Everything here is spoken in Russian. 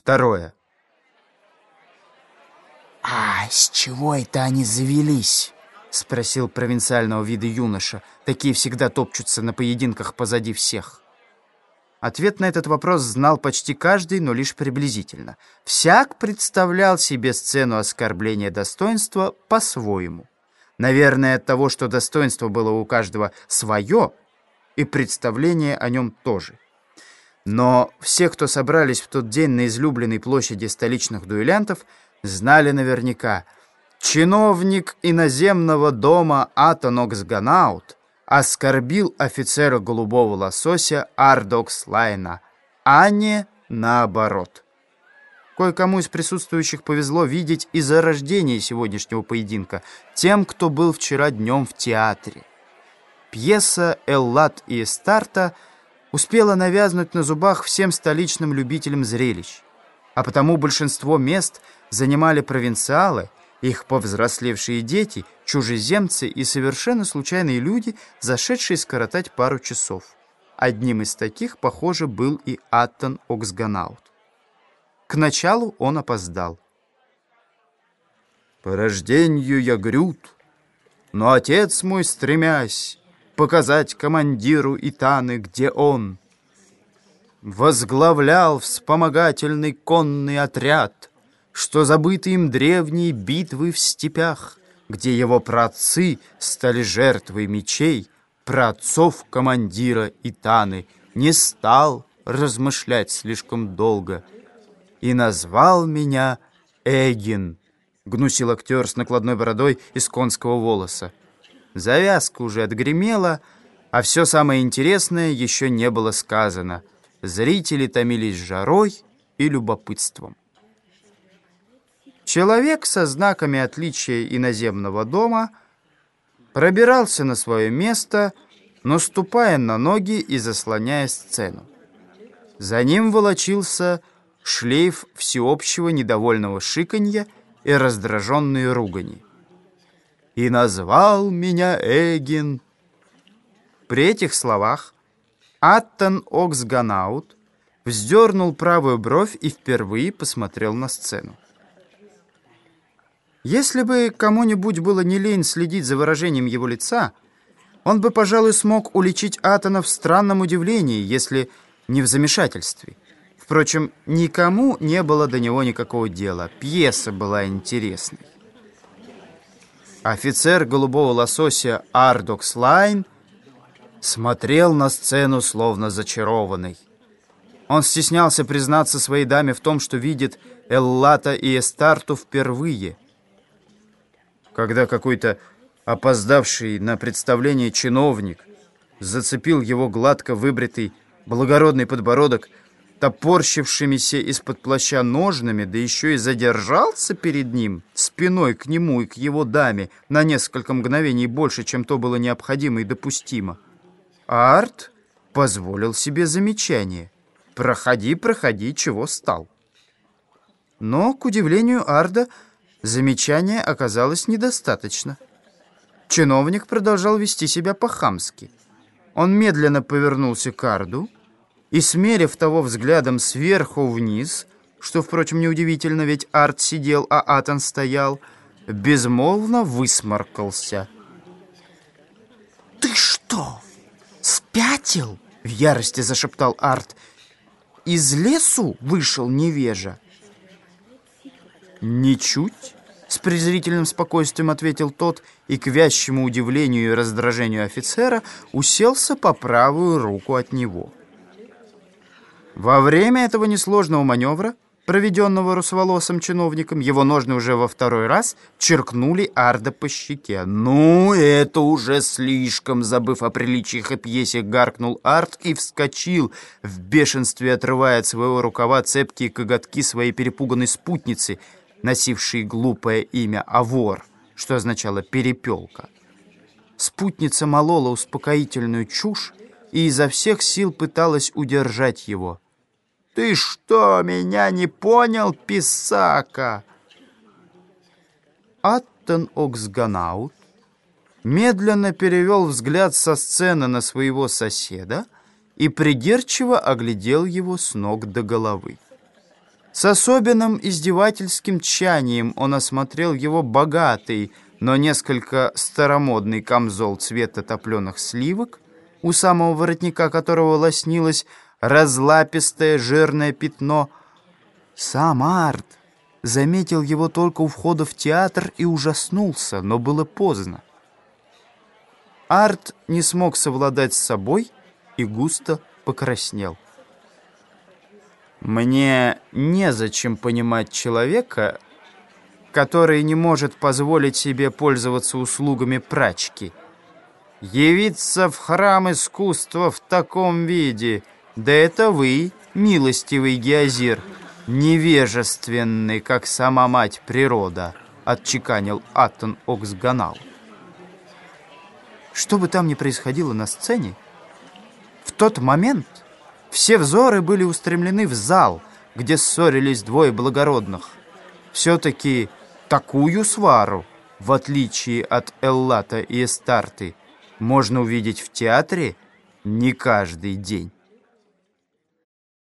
Второе. «А с чего это они завелись?» — спросил провинциального вида юноша. Такие всегда топчутся на поединках позади всех. Ответ на этот вопрос знал почти каждый, но лишь приблизительно. Всяк представлял себе сцену оскорбления достоинства по-своему. Наверное, от того, что достоинство было у каждого свое, и представление о нем тоже. Но все, кто собрались в тот день на излюбленной площади столичных дуэлянтов, знали наверняка. Чиновник иноземного дома Атонокс Ганаут оскорбил офицера голубого лосося Ардокс Лайна, а не наоборот. Кое-кому из присутствующих повезло видеть и зарождение сегодняшнего поединка, тем, кто был вчера днем в театре. Пьеса «Эллад и Эстарта» успела навязнуть на зубах всем столичным любителям зрелищ, а потому большинство мест занимали провинциалы – их повзрослевшие дети, чужеземцы и совершенно случайные люди, зашедшие скоротать пару часов. Одним из таких, похоже, был и Аттон Оксганаут. К началу он опоздал. «По рождению я Грют, но отец мой, стремясь показать командиру Итаны, где он, возглавлял вспомогательный конный отряд» что забыты им древние битвы в степях, где его праотцы стали жертвой мечей, праотцов командира Итаны, не стал размышлять слишком долго и назвал меня Эгин, гнусил актер с накладной бородой из конского волоса. Завязка уже отгремела, а все самое интересное еще не было сказано. Зрители томились жарой и любопытством. Человек со знаками отличия иноземного дома пробирался на свое место, наступая на ноги и заслоняя сцену. За ним волочился шлейф всеобщего недовольного шиканья и раздраженные ругани. «И назвал меня Эгин». При этих словах Аттон Оксганаут вздернул правую бровь и впервые посмотрел на сцену. Если бы кому-нибудь было не лень следить за выражением его лица, он бы, пожалуй, смог уличить Атона в странном удивлении, если не в замешательстве. Впрочем, никому не было до него никакого дела. Пьеса была интересной. Офицер голубого лосося Ардокс Лайн смотрел на сцену, словно зачарованный. Он стеснялся признаться своей даме в том, что видит Эллата и Эстарту впервые – когда какой-то опоздавший на представление чиновник зацепил его гладко выбритый благородный подбородок топорщившимися из-под плаща ножными, да еще и задержался перед ним, спиной к нему и к его даме, на несколько мгновений больше, чем то было необходимо и допустимо. Арт позволил себе замечание. «Проходи, проходи, чего стал?» Но, к удивлению Арда, Замечания оказалось недостаточно. Чиновник продолжал вести себя по-хамски. Он медленно повернулся к Арду и, смерив того взглядом сверху вниз, что, впрочем, неудивительно, ведь Арт сидел, а Атон стоял, безмолвно высморкался. «Ты что, спятил?» — в ярости зашептал Арт. «Из лесу вышел невежа». «Ничуть», — с презрительным спокойствием ответил тот и, к вящему удивлению и раздражению офицера, уселся по правую руку от него. Во время этого несложного маневра, проведенного русоволосым чиновником, его ножны уже во второй раз черкнули Арда по щеке. «Ну, это уже слишком!» Забыв о приличиях и пьесе, гаркнул Арт и вскочил, в бешенстве отрывая от своего рукава цепкие коготки своей перепуганной спутницы — носивший глупое имя Авор, что означало «перепелка». Спутница молола успокоительную чушь и изо всех сил пыталась удержать его. «Ты что, меня не понял, писака?» Аттон Оксганаут медленно перевел взгляд со сцены на своего соседа и придирчиво оглядел его с ног до головы. С особенным издевательским тщанием он осмотрел его богатый, но несколько старомодный камзол цвета топленых сливок, у самого воротника которого лоснилось разлапистое жирное пятно. Сам Арт заметил его только у входа в театр и ужаснулся, но было поздно. Арт не смог совладать с собой и густо покраснел. «Мне незачем понимать человека, который не может позволить себе пользоваться услугами прачки. Явиться в храм искусства в таком виде, да это вы, милостивый Геозир, невежественный, как сама мать природа», отчеканил Аттон Оксганал. Что бы там ни происходило на сцене, в тот момент все взоры были устремлены в зал, где ссорились двое благородных. Все-таки такую свару, в отличие от Эллата и Эстарты, можно увидеть в театре не каждый день.